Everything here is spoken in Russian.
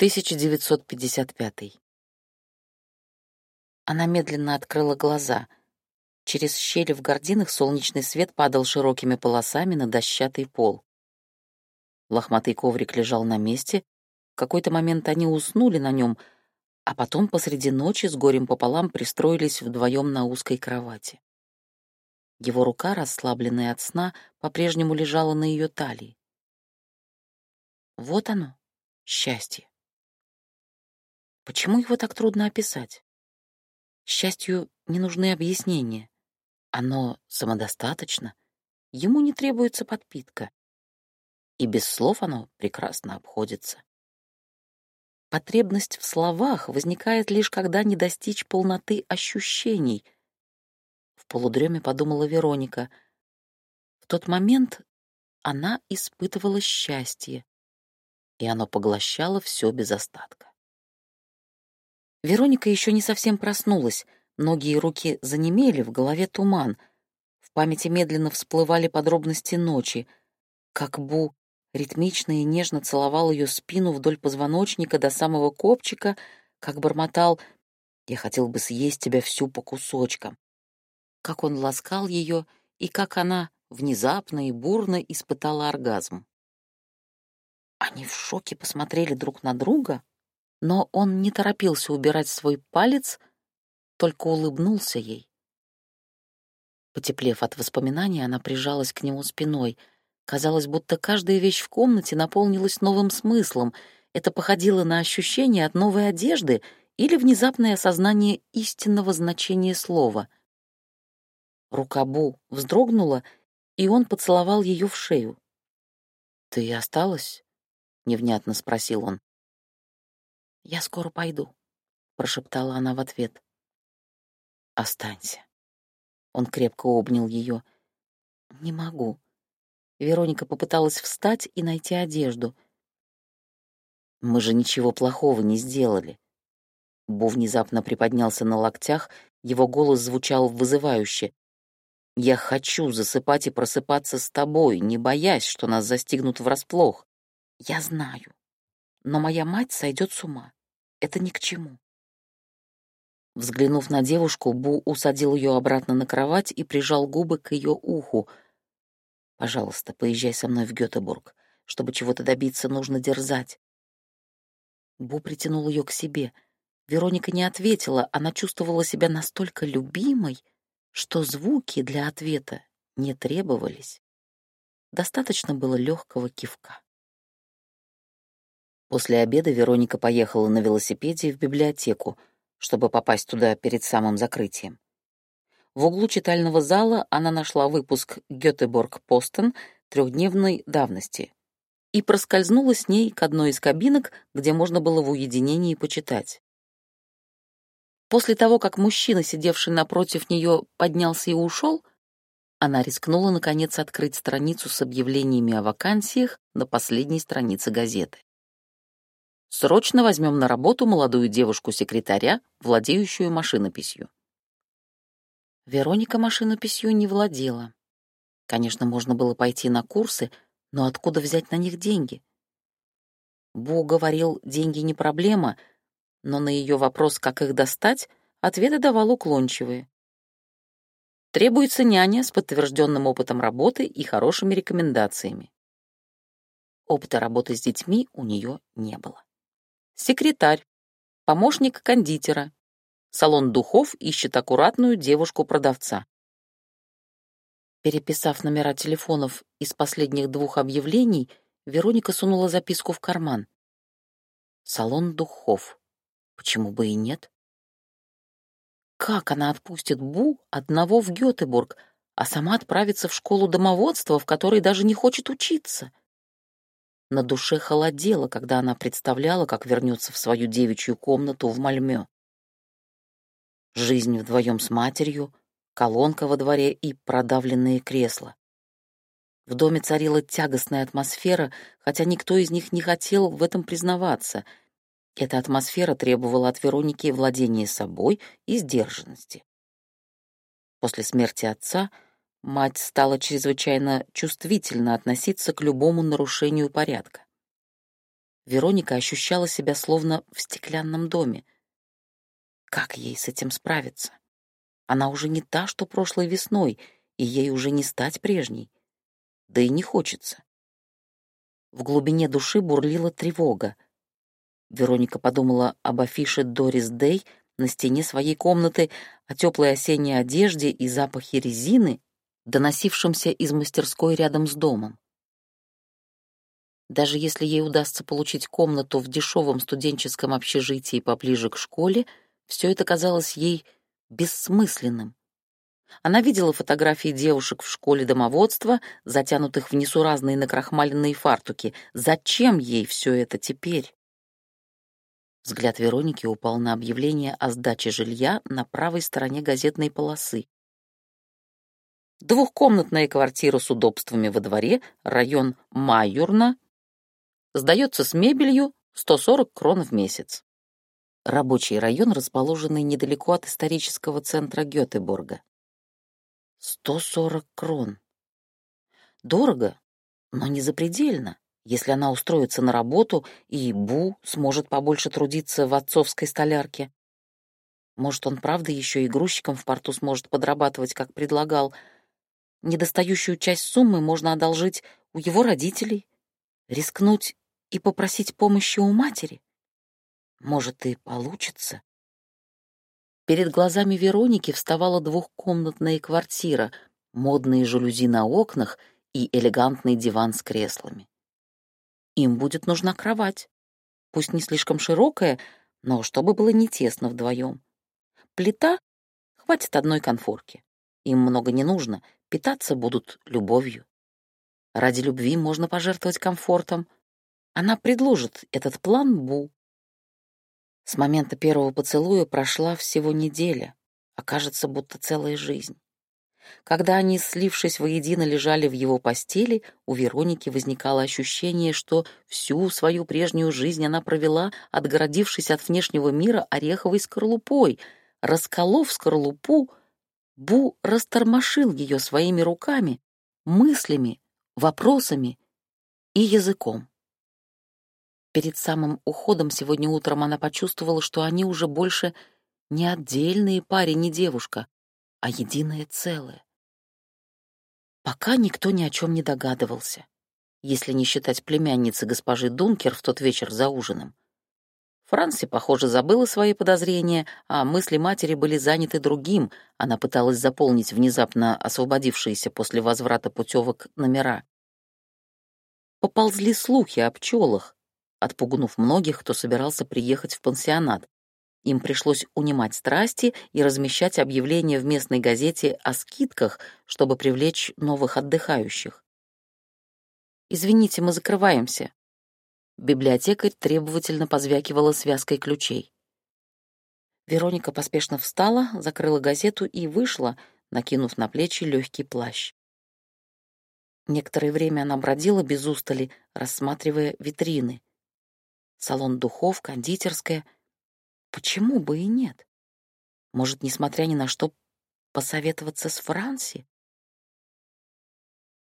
1955. Она медленно открыла глаза. Через щели в гординах солнечный свет падал широкими полосами на дощатый пол. Лохматый коврик лежал на месте. В какой-то момент они уснули на нем, а потом посреди ночи с горем пополам пристроились вдвоем на узкой кровати. Его рука, расслабленная от сна, по-прежнему лежала на ее талии. Вот оно, счастье. Почему его так трудно описать? Счастью не нужны объяснения. Оно самодостаточно, ему не требуется подпитка. И без слов оно прекрасно обходится. Потребность в словах возникает лишь когда не достичь полноты ощущений. В полудреме подумала Вероника. В тот момент она испытывала счастье, и оно поглощало все без остатка. Вероника еще не совсем проснулась, ноги и руки занемели, в голове туман. В памяти медленно всплывали подробности ночи, как Бу ритмично и нежно целовал ее спину вдоль позвоночника до самого копчика, как бормотал «Я хотел бы съесть тебя всю по кусочкам», как он ласкал ее и как она внезапно и бурно испытала оргазм. Они в шоке посмотрели друг на друга, но он не торопился убирать свой палец, только улыбнулся ей. Потеплев от воспоминаний, она прижалась к нему спиной. Казалось, будто каждая вещь в комнате наполнилась новым смыслом. Это походило на ощущение от новой одежды или внезапное осознание истинного значения слова. Рука Бу вздрогнула, и он поцеловал ее в шею. «Ты осталась?» — невнятно спросил он. «Я скоро пойду», — прошептала она в ответ. «Останься». Он крепко обнял ее. «Не могу». Вероника попыталась встать и найти одежду. «Мы же ничего плохого не сделали». Бо внезапно приподнялся на локтях, его голос звучал вызывающе. «Я хочу засыпать и просыпаться с тобой, не боясь, что нас застигнут врасплох. Я знаю но моя мать сойдет с ума. Это ни к чему. Взглянув на девушку, Бу усадил ее обратно на кровать и прижал губы к ее уху. «Пожалуйста, поезжай со мной в Гетебург. Чтобы чего-то добиться, нужно дерзать». Бу притянул ее к себе. Вероника не ответила, она чувствовала себя настолько любимой, что звуки для ответа не требовались. Достаточно было легкого кивка. После обеда Вероника поехала на велосипеде в библиотеку, чтобы попасть туда перед самым закрытием. В углу читального зала она нашла выпуск «Гетеборг-Постен» трехдневной давности и проскользнула с ней к одной из кабинок, где можно было в уединении почитать. После того, как мужчина, сидевший напротив нее, поднялся и ушел, она рискнула, наконец, открыть страницу с объявлениями о вакансиях на последней странице газеты. Срочно возьмем на работу молодую девушку-секретаря, владеющую машинописью. Вероника машинописью не владела. Конечно, можно было пойти на курсы, но откуда взять на них деньги? Бу говорил, деньги не проблема, но на ее вопрос, как их достать, ответы давал уклончивые. Требуется няня с подтвержденным опытом работы и хорошими рекомендациями. Опыта работы с детьми у нее не было секретарь, помощник кондитера. Салон духов ищет аккуратную девушку-продавца. Переписав номера телефонов из последних двух объявлений, Вероника сунула записку в карман. Салон духов. Почему бы и нет? Как она отпустит Бу одного в Гётеборг, а сама отправится в школу домоводства, в которой даже не хочет учиться? На душе холодело, когда она представляла, как вернется в свою девичью комнату в Мальмё. Жизнь вдвоем с матерью, колонка во дворе и продавленные кресла. В доме царила тягостная атмосфера, хотя никто из них не хотел в этом признаваться. Эта атмосфера требовала от Вероники владения собой и сдержанности. После смерти отца — Мать стала чрезвычайно чувствительно относиться к любому нарушению порядка. Вероника ощущала себя словно в стеклянном доме. Как ей с этим справиться? Она уже не та, что прошлой весной, и ей уже не стать прежней. Да и не хочется. В глубине души бурлила тревога. Вероника подумала об афише «Дорис Дэй» на стене своей комнаты, о теплой осенней одежде и запахе резины, доносившемся из мастерской рядом с домом. Даже если ей удастся получить комнату в дешевом студенческом общежитии поближе к школе, все это казалось ей бессмысленным. Она видела фотографии девушек в школе домоводства, затянутых в несуразные накрахмаленные фартуки. Зачем ей все это теперь? Взгляд Вероники упал на объявление о сдаче жилья на правой стороне газетной полосы. Двухкомнатная квартира с удобствами во дворе, район Майюрна, сдается с мебелью 140 крон в месяц. Рабочий район, расположенный недалеко от исторического центра Гётеборга. 140 крон. Дорого, но не запредельно, если она устроится на работу, и Бу сможет побольше трудиться в отцовской столярке. Может, он правда еще и грузчиком в порту сможет подрабатывать, как предлагал. Недостающую часть суммы можно одолжить у его родителей, рискнуть и попросить помощи у матери. Может, и получится. Перед глазами Вероники вставала двухкомнатная квартира, модные жалюзи на окнах и элегантный диван с креслами. Им будет нужна кровать. Пусть не слишком широкая, но чтобы было не тесно вдвоем. Плита — хватит одной конфорки. Им много не нужно, питаться будут любовью. Ради любви можно пожертвовать комфортом — она предложит этот план Бу. С момента первого поцелуя прошла всего неделя, а кажется, будто целая жизнь. Когда они, слившись воедино, лежали в его постели, у Вероники возникало ощущение, что всю свою прежнюю жизнь она провела, отгородившись от внешнего мира ореховой скорлупой. Расколов скорлупу, Бу растормошил ее своими руками, мыслями, вопросами и языком. Перед самым уходом сегодня утром она почувствовала, что они уже больше не отдельные парень и девушка, а единое целое. Пока никто ни о чем не догадывался, если не считать племянницы госпожи Дункер в тот вечер за ужином. Франси, похоже, забыла свои подозрения, а мысли матери были заняты другим. Она пыталась заполнить внезапно освободившиеся после возврата путевок номера. Поползли слухи о пчелах, отпугнув многих, кто собирался приехать в пансионат. Им пришлось унимать страсти и размещать объявления в местной газете о скидках, чтобы привлечь новых отдыхающих. «Извините, мы закрываемся». Библиотекарь требовательно позвякивала связкой ключей. Вероника поспешно встала, закрыла газету и вышла, накинув на плечи легкий плащ. Некоторое время она бродила без устали, рассматривая витрины. Салон духов, кондитерская. Почему бы и нет? Может, несмотря ни на что, посоветоваться с Франси?